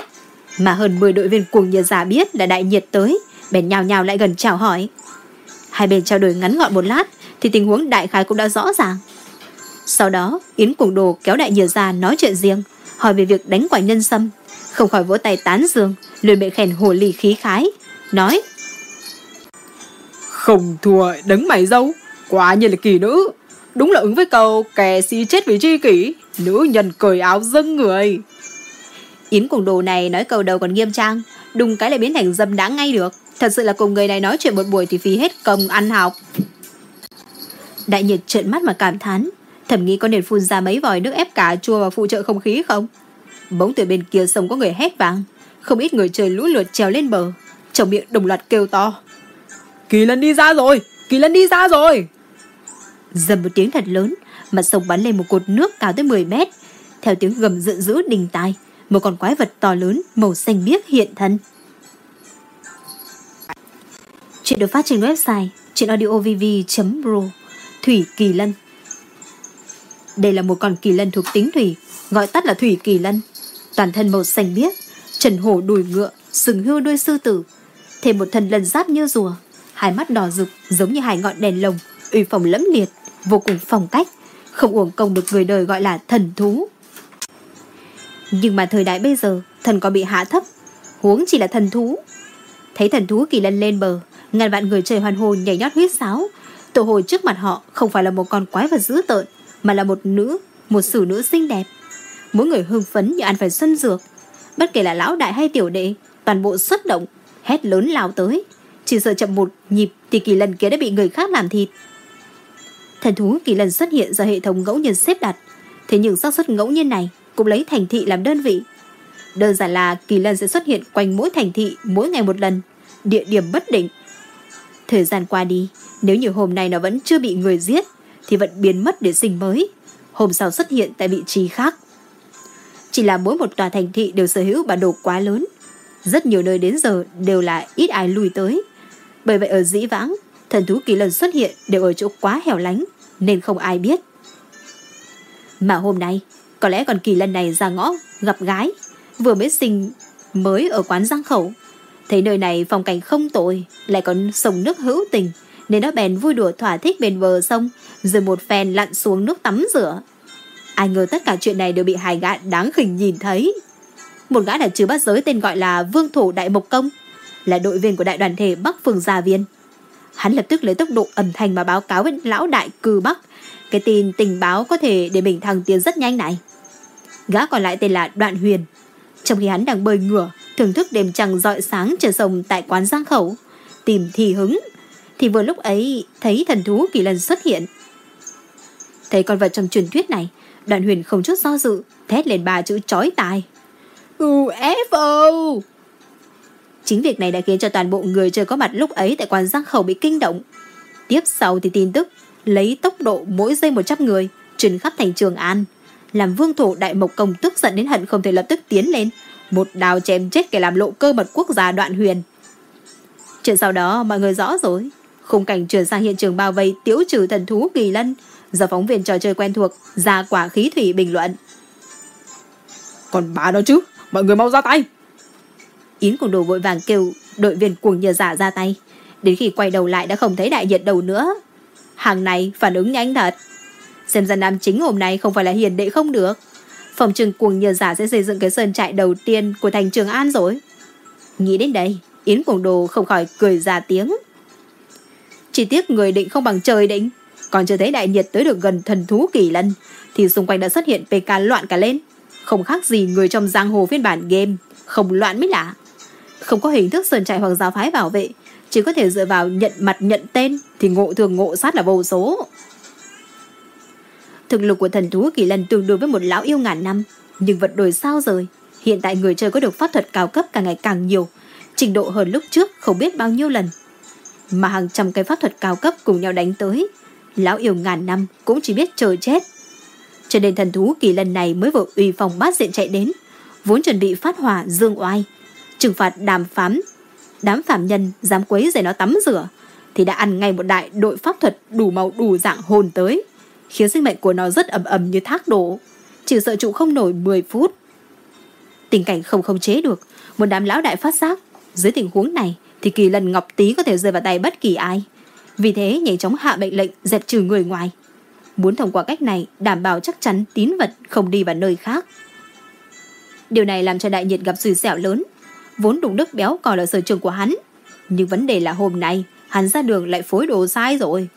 Mà hơn 10 đội viên cuồng nhiệt giả biết là đại nhiệt tới, Bèn nhào nhào lại gần chào hỏi. Hai bên trao đổi ngắn gọn một lát, Thì tình huống đại khái cũng đã rõ ràng. Sau đó, Yến cuồng đồ kéo đại nhiệt ra nói chuyện riêng, Hỏi về việc đánh quả nhân sâm. Không khỏi vỗ tay tán dương, Lười bệ khen hồ lì khí khái, Nói, Không thua, đấng mày dâu. Quả nhiên là kỳ nữ. Đúng là ứng với câu kẻ si chết vì tri kỷ Nữ nhân cởi áo dâng người. Yến cùng đồ này nói câu đầu còn nghiêm trang Đùng cái lại biến thành dâm đã ngay được. Thật sự là cùng người này nói chuyện một buổi Thì phí hết công ăn học. Đại nhiệt trợn mắt mà cảm thán Thầm nghĩ có nên phun ra mấy vòi nước ép cà chua Và phụ trợ không khí không? Bỗng từ bên kia sông có người hét vang Không ít người chơi lũ lượt trèo lên bờ Trong miệng đồng loạt kêu to. Kỳ lân đi ra rồi Kỳ lân đi ra rồi Dầm một tiếng thật lớn, mặt sông bắn lên một cột nước cao tới 10 mét. Theo tiếng gầm giận dữ đình tai, một con quái vật to lớn màu xanh biếc hiện thân. Chuyện được phát trên website chuyenaudiovv.ro Thủy Kỳ Lân Đây là một con kỳ lân thuộc tính thủy, gọi tắt là thủy kỳ lân. Toàn thân màu xanh biếc, trần hổ đùi ngựa, sừng hưu đuôi sư tử, thêm một thân lân giáp như rùa, hai mắt đỏ rực giống như hai ngọn đèn lồng, uy phong lẫm liệt, vô cùng phong cách, không uổng công được người đời gọi là thần thú. Nhưng mà thời đại bây giờ, thần có bị hạ thấp, huống chỉ là thần thú. Thấy thần thú kỳ lân lên bờ, ngàn vạn người trời hoàn hồn nhảy nhót huyết sáo. Tổ hồi trước mặt họ không phải là một con quái vật dữ tợn, mà là một nữ, một sử nữ xinh đẹp. Mỗi người hưng phấn như ăn phải xuân dược. Bất kể là lão đại hay tiểu đệ, toàn bộ xuất động, hét lớn lao tới. Chỉ sợ chậm một nhịp thì kỳ lân kia đã bị người khác làm thịt. Thần thú kỳ lần xuất hiện do hệ thống ngẫu nhiên xếp đặt. Thế nhưng xác suất ngẫu nhiên này cũng lấy thành thị làm đơn vị. Đơn giản là kỳ lân sẽ xuất hiện quanh mỗi thành thị mỗi ngày một lần, địa điểm bất định. Thời gian qua đi, nếu như hôm nay nó vẫn chưa bị người giết, thì vẫn biến mất để sinh mới. Hôm sau xuất hiện tại vị trí khác. Chỉ là mỗi một tòa thành thị đều sở hữu bản đồ quá lớn. Rất nhiều nơi đến giờ đều là ít ai lùi tới. Bởi vậy ở dĩ vãng, thần thú kỳ lân xuất hiện đều ở chỗ quá hẻo lánh, nên không ai biết. Mà hôm nay, có lẽ còn kỳ lân này ra ngõ, gặp gái, vừa mới sinh mới ở quán giang khẩu. Thấy nơi này phong cảnh không tồi, lại còn sông nước hữu tình, nên nó bèn vui đùa thỏa thích bên bờ sông, rồi một phen lặn xuống nước tắm rửa. Ai ngờ tất cả chuyện này đều bị hai gã đáng khinh nhìn thấy. Một gã là trừ bắt giới tên gọi là Vương Thủ Đại Mộc Công, là đội viên của đại đoàn thể Bắc phường Gia Viên. Hắn lập tức lấy tốc độ âm thanh mà báo cáo với lão đại cừ Bắc, cái tin tình báo có thể để mình thăng tiến rất nhanh này. Gã còn lại tên là Đoạn Huyền. Trong khi hắn đang bơi ngửa, thưởng thức đêm trăng rọi sáng trên sông tại quán Giang Khẩu, tìm thì hứng, thì vừa lúc ấy thấy thần thú kỳ lân xuất hiện. Thấy con vật trong truyền thuyết này, Đoạn Huyền không chút do dự, thét lên ba chữ chói tai. UFO! Chính việc này đã khiến cho toàn bộ người chơi có mặt lúc ấy tại quán Giang Khẩu bị kinh động. Tiếp sau thì tin tức lấy tốc độ mỗi giây 100 người truyền khắp thành Trường An, làm vương thổ đại mộc công tức giận đến hận không thể lập tức tiến lên, một đào chém chết kẻ làm lộ cơ mật quốc gia đoạn huyền. Chuyện sau đó mọi người rõ rồi, khung cảnh chuyển sang hiện trường bao vây tiếu trừ thần thú kỳ lân, giờ phóng viên trò chơi quen thuộc ra quả khí thủy bình luận. Còn bà đó chứ, mọi người mau ra tay. Yến cùng đồ vội vàng kêu đội viên cuồng nhờ giả ra tay. Đến khi quay đầu lại đã không thấy đại nhiệt đầu nữa. Hàng này phản ứng nhanh thật. Xem ra nam chính hôm nay không phải là hiền đệ không được. Phòng trừng cuồng nhờ giả sẽ xây dựng cái sơn trại đầu tiên của thành Trường An rồi. Nghĩ đến đây, Yến cuồng đồ không khỏi cười ra tiếng. Chỉ tiếc người định không bằng trời định. Còn chưa thấy đại nhiệt tới được gần thần thú kỳ lân, thì xung quanh đã xuất hiện PK loạn cả lên. Không khác gì người trong giang hồ phiên bản game, không loạn mới lạ. Không có hình thức sơn trại hoặc giáo phái bảo vệ, chỉ có thể dựa vào nhận mặt nhận tên thì ngộ thường ngộ sát là vô số. Thực lực của thần thú kỳ lân tương đương với một lão yêu ngàn năm, nhưng vật đổi sao rồi. Hiện tại người chơi có được pháp thuật cao cấp càng ngày càng nhiều, trình độ hơn lúc trước không biết bao nhiêu lần. Mà hàng trăm cái pháp thuật cao cấp cùng nhau đánh tới, lão yêu ngàn năm cũng chỉ biết chờ chết. Cho nên thần thú kỳ lần này mới vội uy phòng bát diện chạy đến, vốn chuẩn bị phát hỏa dương oai, trừng phạt đàm phán. Đám phạm nhân dám quấy rầy nó tắm rửa, thì đã ăn ngay một đại đội pháp thuật đủ màu đủ dạng hồn tới, khiến sinh mệnh của nó rất ầm ầm như thác đổ. Chỉ sợ trụ không nổi 10 phút. Tình cảnh không không chế được, một đám lão đại phát giác. Dưới tình huống này, thì kỳ lần ngọc tí có thể rơi vào tay bất kỳ ai. Vì thế, nhanh chóng hạ mệnh lệnh dẹp trừ người ngoài. Muốn thông qua cách này, đảm bảo chắc chắn tín vật không đi vào nơi khác. Điều này làm cho đại nhiệt gặp rủi xẻo lớn vốn đụng đức béo còn là sở trường của hắn. Nhưng vấn đề là hôm nay, hắn ra đường lại phối đồ sai rồi.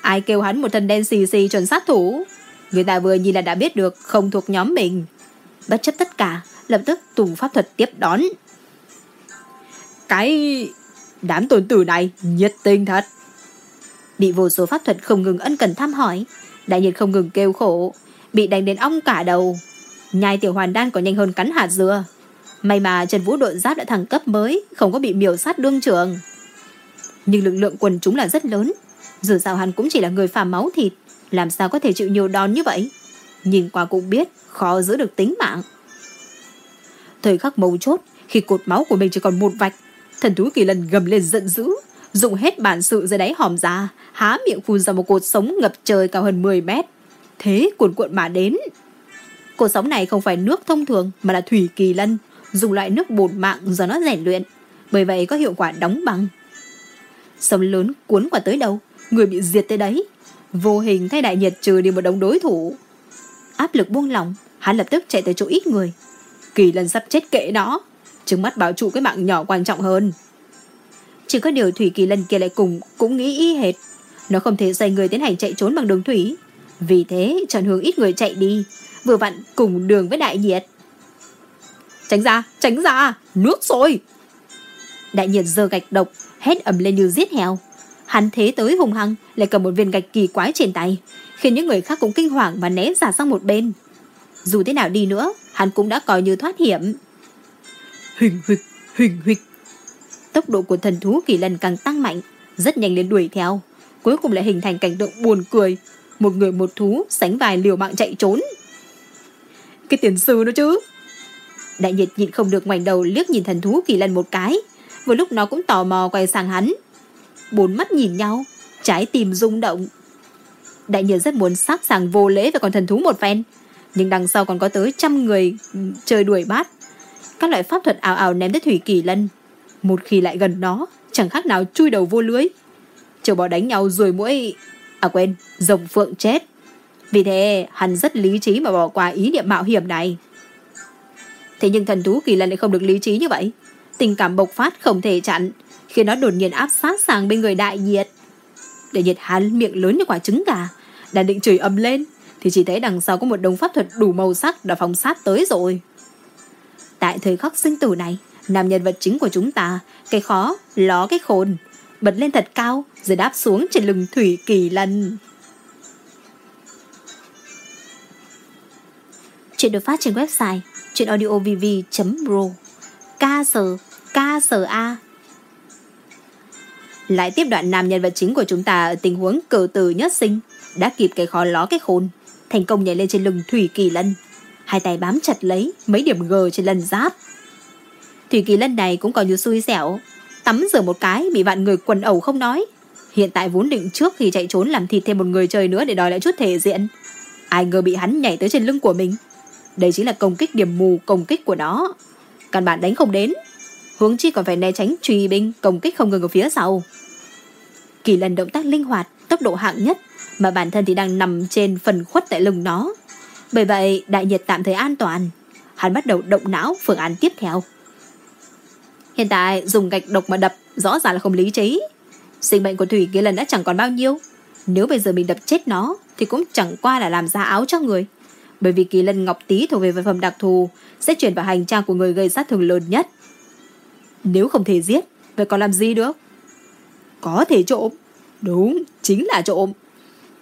Ai kêu hắn một thân đen xì xì chuẩn sát thủ? Người ta vừa nhìn là đã biết được không thuộc nhóm mình. Bất chấp tất cả, lập tức tùng pháp thuật tiếp đón. Cái... đám tồn tử này nhiệt tình thật. Bị vô số pháp thuật không ngừng ân cần thăm hỏi, đại nhiệt không ngừng kêu khổ, bị đánh đến ong cả đầu. Nhai tiểu hoàn đan còn nhanh hơn cắn hạt dừa. May mà Trần Vũ đội giáp đã thăng cấp mới, không có bị miểu sát đương trường. Nhưng lực lượng quần chúng là rất lớn. Dù sao hắn cũng chỉ là người phàm máu thịt, làm sao có thể chịu nhiều đòn như vậy? Nhìn qua cũng biết, khó giữ được tính mạng. Thời khắc mấu chốt, khi cột máu của mình chỉ còn một vạch, thần thú kỳ lần gầm lên giận dữ, dùng hết bản sự dưới đáy hòm ra, há miệng phun ra một cột sống ngập trời cao hơn 10 mét. Thế cuộn cuộn mà đến. Cột sống này không phải nước thông thường mà là thủy kỳ lân, dùng loại nước bột mạng do nó rèn luyện, bởi vậy có hiệu quả đóng băng. Sông lớn cuốn qua tới đâu, người bị diệt tới đấy. Vô hình thay đại nhiệt trừ đi một đống đối thủ. Áp lực buông lỏng, hắn lập tức chạy tới chỗ ít người. Kỳ lần sắp chết kệ nó, trừng mắt bảo trụ cái mạng nhỏ quan trọng hơn. Chỉ có điều Thủy Kỳ lần kia lại cùng cũng nghĩ y hệt. Nó không thể dạy người tiến hành chạy trốn bằng đường thủy. Vì thế chọn hướng ít người chạy đi, vừa vặn cùng đường với đại nhiệt. Tránh ra, tránh ra, nước rồi. Đại nhiệt giơ gạch độc, hét ầm lên như giết heo. Hắn thế tới hùng hăng, lại cầm một viên gạch kỳ quái trên tay, khiến những người khác cũng kinh hoàng và né ra sang một bên. Dù thế nào đi nữa, hắn cũng đã coi như thoát hiểm. Huỳnh huỳnh, huỳnh huỳnh. Tốc độ của thần thú kỳ lần càng tăng mạnh, rất nhanh lên đuổi theo. Cuối cùng lại hình thành cảnh tượng buồn cười. Một người một thú sánh vài liều mạng chạy trốn. Cái tiền sư đó chứ. Đại nhiệt nhịn không được ngoảnh đầu liếc nhìn thần thú kỳ lân một cái. Vừa lúc nó cũng tò mò quay sang hắn. Bốn mắt nhìn nhau, trái tim rung động. Đại nhiệt rất muốn sát sàng vô lễ với con thần thú một phen. Nhưng đằng sau còn có tới trăm người chơi đuổi bát. Các loại pháp thuật ảo ảo ném tới Thủy Kỳ Lân. Một khi lại gần nó, chẳng khác nào chui đầu vô lưới. Chờ bỏ đánh nhau rồi mũi... À quên, rồng phượng chết. Vì thế, hắn rất lý trí mà bỏ qua ý niệm mạo hiểm này. Thế nhưng thần thú kỳ lân lại không được lý trí như vậy. Tình cảm bộc phát không thể chặn, khi nó đột nhiên áp sát sang bên người đại nhiệt. Đại nhiệt hắn miệng lớn như quả trứng gà, đang định chửi ầm lên, thì chỉ thấy đằng sau có một đống pháp thuật đủ màu sắc đã phóng sát tới rồi. Tại thời khắc sinh tử này, nam nhân vật chính của chúng ta, cái khó, ló cái khôn, bật lên thật cao rồi đáp xuống trên lưng thủy kỳ lân. Chuyện được phát trên website chuyệnaudiovv.pro Ca sờ, ca sờ A. Lại tiếp đoạn nam nhân vật chính của chúng ta ở tình huống cử từ nhất sinh. Đã kịp cái khó ló cái khôn thành công nhảy lên trên lưng Thủy Kỳ Lân. Hai tay bám chặt lấy mấy điểm gờ trên lân giáp. Thủy Kỳ Lân này cũng còn như xui xẻo. Tắm rửa một cái bị vạn người quần ẩu không nói. Hiện tại vốn định trước khi chạy trốn làm thịt thêm một người chơi nữa để đòi lại chút thể diện. Ai ngờ bị hắn nhảy tới trên lưng của mình. Đây chính là công kích điểm mù, công kích của nó. Căn bản đánh không đến. Hướng chi còn phải né tránh truy binh công kích không ngừng ở phía sau. Kỳ lần động tác linh hoạt, Tốc độ hạng nhất, Mà bản thân thì đang nằm trên phần khuất tại lưng nó. Bởi vậy, đại nhiệt tạm thời an toàn. Hắn bắt đầu động não, phương án tiếp theo. Hiện tại, dùng gạch độc mà đập, Rõ ràng là không lý trí. Sinh mệnh của Thủy kia lần đã chẳng còn bao nhiêu. Nếu bây giờ mình đập chết nó, Thì cũng chẳng qua là làm ra áo cho người. Bởi vì kỳ lân ngọc tí thuộc về vật phẩm đặc thù Sẽ chuyển vào hành trang của người gây sát thương lớn nhất. Nếu không thể giết Vậy còn làm gì được? Có thể trộm Đúng, chính là trộm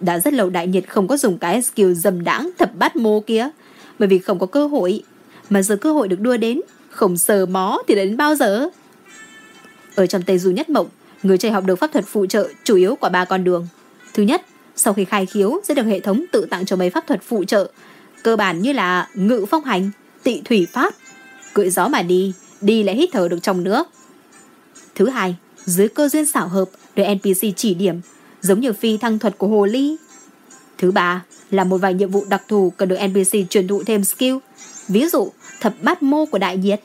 Đã rất lâu đại nhiệt không có dùng cái skill dầm đãng thập bát mô kia. Bởi vì không có cơ hội. Mà giờ cơ hội được đưa đến Không sờ mó thì đến bao giờ? Ở trong Tây Du Nhất Mộng Người chơi học được pháp thuật phụ trợ chủ yếu qua ba con đường. Thứ nhất Sau khi khai khiếu sẽ được hệ thống tự tặng cho mấy pháp thuật phụ trợ. Cơ bản như là ngự phong hành, Tị thủy pháp. Cưỡi gió mà đi Đi lại hít thở được trong nước. Thứ hai, Dưới cơ duyên xảo hợp Được NPC chỉ điểm, Giống như phi thăng thuật của Hồ Ly. Thứ ba, là một vài nhiệm vụ đặc thù cần được NPC truyền thụ thêm skill, Ví dụ thập bát mô của đại nhiệt.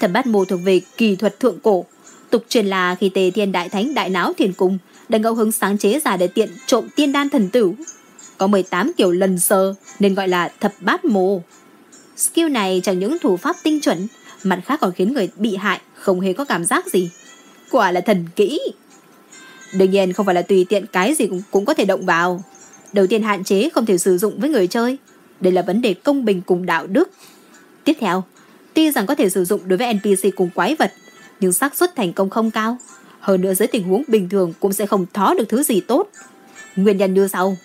Thập bát mô thuộc về kỳ thuật thượng cổ, Tục truyền là khi tề thiên đại thánh đại náo thiền cung đã ngẫu hứng sáng chế ra để tiện trộm tiên đan thần tử. Có 18 kiểu lần sơ nên gọi là thập bát mồ Skill này chẳng những thủ pháp tinh chuẩn, mặt khác còn khiến người bị hại không hề có cảm giác gì. Quả là thần kỹ. Đương nhiên không phải là tùy tiện cái gì cũng, cũng có thể động vào. Đầu tiên hạn chế không thể sử dụng với người chơi. Đây là vấn đề công bình cùng đạo đức. Tiếp theo, tuy rằng có thể sử dụng đối với NPC cùng quái vật, nhưng xác suất thành công không cao. Hơn nữa dưới tình huống bình thường cũng sẽ không thó được thứ gì tốt. Nguyên nhân như sau.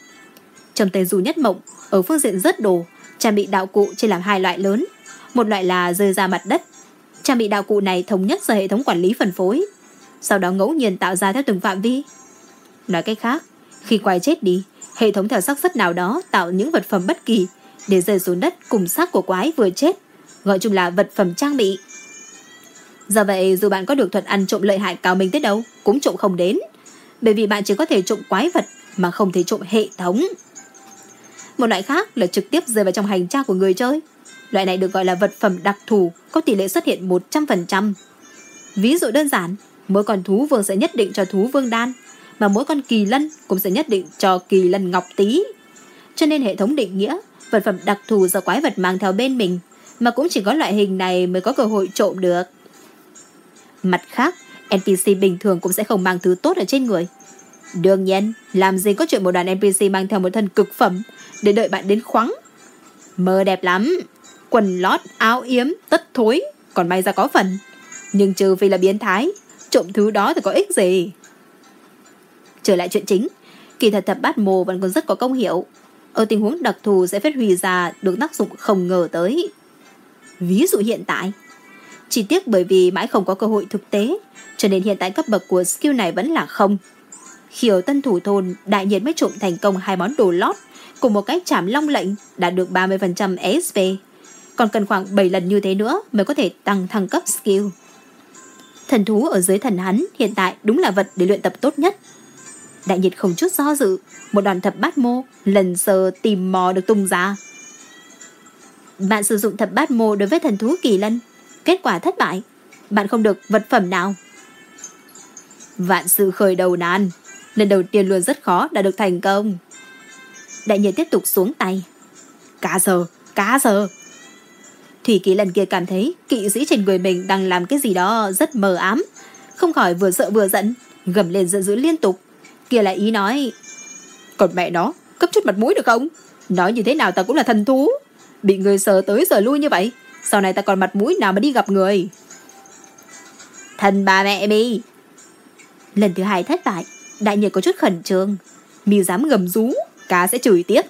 Trầm Tề du nhất mộng, ở phương diện rất đồ, trang bị đạo cụ chia làm hai loại lớn. Một loại là rơi ra mặt đất. Trang bị đạo cụ này thống nhất do hệ thống quản lý phân phối. Sau đó ngẫu nhiên tạo ra theo từng phạm vi. Nói cách khác, khi quái chết đi, hệ thống theo xác suất nào đó tạo những vật phẩm bất kỳ để rơi xuống đất cùng xác của quái vừa chết. Gọi chung là vật phẩm trang bị. Do vậy dù bạn có được thuật ăn trộm lợi hại cao minh tới đâu Cũng trộm không đến Bởi vì bạn chỉ có thể trộm quái vật Mà không thể trộm hệ thống một loại khác là trực tiếp rơi vào trong hành trang của người chơi. Loại này được gọi là vật phẩm đặc thù Có tỷ lệ xuất hiện 100% Ví dụ đơn giản Mỗi con thú vương sẽ nhất định cho thú vương đan Mà mỗi con kỳ lân cũng sẽ nhất định cho kỳ lân ngọc tí Cho nên hệ thống định nghĩa Vật phẩm đặc thù do quái vật mang theo bên mình Mà cũng chỉ có loại hình này mới có cơ hội trộm được. Mặt khác, NPC bình thường cũng sẽ không mang thứ tốt ở trên người. Đương nhiên, làm gì có chuyện một đoàn NPC mang theo một thân cực phẩm để đợi bạn đến khoáng. Mơ đẹp lắm, quần lót, áo yếm, tất thối, còn may ra có phần. Nhưng trừ vì là biến thái, trộm thứ đó thì có ích gì. Trở lại chuyện chính, kỳ thật thập bát mồ vẫn còn rất có công hiệu. Ở tình huống đặc thù sẽ phát huy ra được tác dụng không ngờ tới. Ví dụ hiện tại, chỉ tiếc bởi vì mãi không có cơ hội thực tế, cho nên hiện tại cấp bậc của skill này vẫn là không. Khi ở tân thủ thôn, đại nhiệt mới trộm thành công hai món đồ lót, cùng một cái chảm long lệnh đạt được 30% esp Còn cần khoảng 7 lần như thế nữa mới có thể tăng thăng cấp skill. Thần thú ở dưới thần hắn hiện tại đúng là vật để luyện tập tốt nhất. Đại nhiệt không chút do dự, một đoàn thập bát mô lần sờ tìm mò được tung ra. Bạn sử dụng thập bát mô đối với thần thú kỳ lân Kết quả thất bại Bạn không được vật phẩm nào Vạn sự khởi đầu nan Lần đầu tiên luôn rất khó đã được thành công Đại nhân tiếp tục xuống tay. Cá sờ, cá sờ Thủy ký lần kia cảm thấy Kỵ sĩ trên người mình đang làm cái gì đó Rất mờ ám. Không khỏi vừa sợ vừa giận Gầm lên giận dữ liên tục. Kia là ý nói Còn mẹ nó, cấp chút mặt mũi được không? Nói như thế nào ta cũng là thần thú. Bị người sờ tới sờ lui như vậy sau này ta còn mặt mũi nào mà đi gặp người? Thần bà mẹ mi. Lần thứ hai thất bại Đại nhiệt có chút khẩn trương Mi dám gầm rú. Cá sẽ chửi tiếp.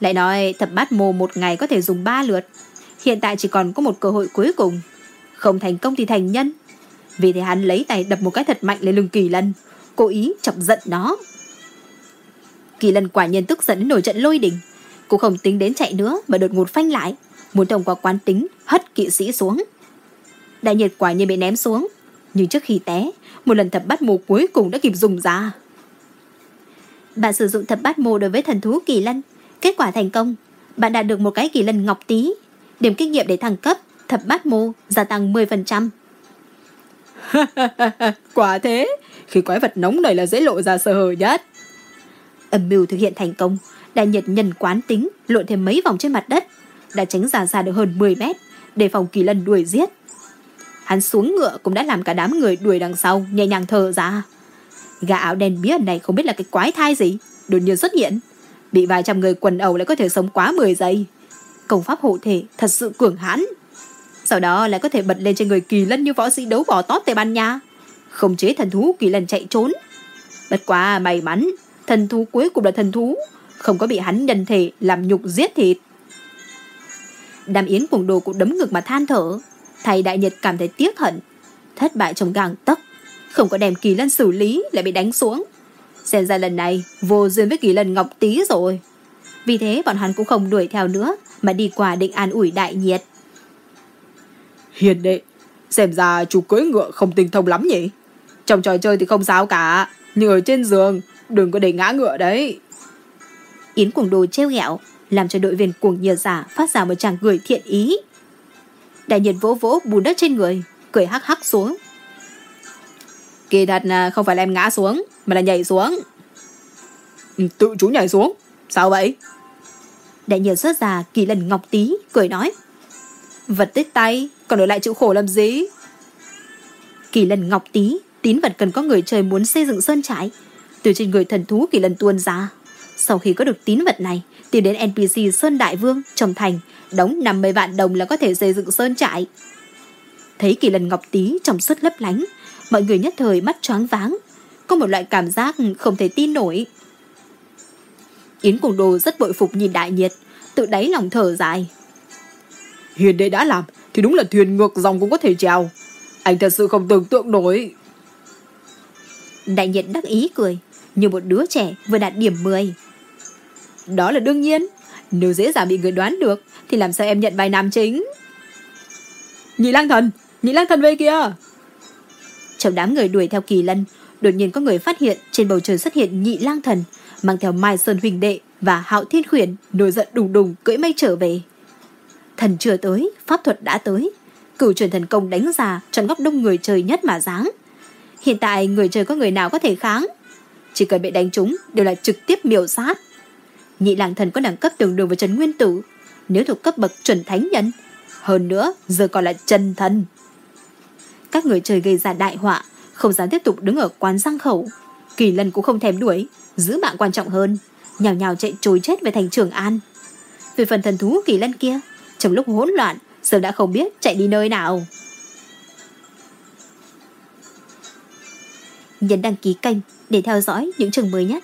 Lại nói thập bát mồ một ngày có thể dùng ba lượt. Hiện tại chỉ còn có một cơ hội cuối cùng. Không thành công thì thành nhân. Vì thế hắn lấy tay đập một cái thật mạnh lên lưng kỳ lân Cố ý chọc giận nó. Kỳ lân quả nhiên tức giận nổi trận lôi đỉnh Cũng không tính đến chạy nữa Mà đột ngột phanh lại muốn thông qua quán tính hất kỵ sĩ xuống. Đại nhiệt quả nhiên bị ném xuống, nhưng trước khi té, một lần thập bát mồ cuối cùng đã kịp dùng ra. Bạn sử dụng thập bát mô đối với thần thú kỳ lân, kết quả thành công, bạn đạt được một cái kỳ lân ngọc tí, điểm kinh nghiệm để thăng cấp thập bát mô gia tăng 10%. quả thế, khi quái vật nóng này là dễ lộ ra sơ hở nhất. Âm mưu thực hiện thành công, đại nhiệt nhân quán tính lộn thêm mấy vòng trên mặt đất, đã tránh ra xa được hơn 10 mét, để phòng kỳ lân đuổi giết. Hắn xuống ngựa cũng đã làm cả đám người đuổi đằng sau, nhẹ nhàng thở ra. Gã áo đen bí ẩn này không biết là cái quái thai gì, đột nhiên xuất hiện. Bị vài trăm người quần ẩu lại có thể sống quá 10 giây. Công pháp hộ thể thật sự cường hãn. Sau đó lại có thể bật lên trên người kỳ lân như võ sĩ đấu bỏ tót Tây Ban Nha. Không chế thần thú kỳ lân chạy trốn. Bất quá may mắn, thần thú cuối cùng là thần thú, không có bị hắn nhân thể làm nhục giết thịt. Đàm Yến cùng đồ cũng đấm ngực mà than thở. Thầy đại nhật cảm thấy tiếc hận. Thất bại trong gang tấc. Không có đem kỳ lân xử lý lại bị đánh xuống. Xem ra lần này vô duyên với kỳ lân ngọc tí rồi. Vì thế bọn hắn cũng không đuổi theo nữa mà đi qua định an ủi đại nhiệt. Hiền đệ, xem ra chú cưỡi ngựa không tinh thông lắm nhỉ? Trong trò chơi thì không sao cả, nhưng ở trên giường đừng có để ngã ngựa đấy. Yến cùng đồ treo ghẹo làm cho đội viên cuồng nhiệt giả phát ra một tràng cười thiện ý. Đại nhiệt vỗ vỗ bùn đất trên người, cười hắc hắc xuống. Kỳ thật là không phải là em ngã xuống, mà là nhảy xuống. Ừ, tự chú nhảy xuống, sao vậy? Đại nhiệt rớt ra kỳ lần ngọc tí, cười nói. Vật tích tay, còn ở lại chịu khổ làm gì? Kỳ lần ngọc tí, tín vật cần có người chơi muốn xây dựng sơn trại. Từ trên người thần thú kỳ lần tuôn ra. Sau khi có được tín vật này, tìm đến NPC Sơn Đại Vương trong thành, đóng 50 vạn đồng là có thể xây dựng sơn trại. Thấy kỳ lần ngọc tí trong suốt lấp lánh, mọi người nhất thời mắt choáng váng, có một loại cảm giác không thể tin nổi. Yến Cùng Đồ rất bội phục nhìn đại nhiệt, tự đáy lòng thở dài. Hiền đệ đã làm thì đúng là thuyền ngược dòng cũng có thể trèo. Anh thật sự không tưởng tượng nổi. Đại nhiệt đắc ý cười, như một đứa trẻ vừa đạt điểm 10. Đó là đương nhiên. Nếu dễ dàng bị người đoán được, thì làm sao em nhận vai nam chính? Nhị lang thần, nhị lang thần về kìa. Trong đám người đuổi theo kỳ lân, đột nhiên có người phát hiện trên bầu trời xuất hiện nhị lang thần, mang theo Mai Sơn Huỳnh Đệ và Hạo Thiên Khuyển, nổi giận đùng đùng cưỡi mây trở về. Thần chưa tới, pháp thuật đã tới. Cửu truyền thần công đánh già chọn góc đông người chơi nhất mà dáng. Hiện tại người chơi có người nào có thể kháng? Chỉ cần bị đánh trúng đều là trực tiếp miểu sát. Nhị lang thần có đẳng cấp tương đương với Trần Nguyên Tử, nếu thuộc cấp bậc chuẩn thánh nhân. Hơn nữa, giờ còn là chân thần. Các người chơi gây ra đại họa, không dám tiếp tục đứng ở quán răng khẩu. Kỳ lân cũng không thèm đuổi, giữ mạng quan trọng hơn, nhào nhào chạy trối chết về thành Trường An. Về phần thần thú kỳ lân kia, trong lúc hỗn loạn, giờ đã không biết chạy đi nơi nào. Nhấn đăng ký kênh để theo dõi những trường mới nhất.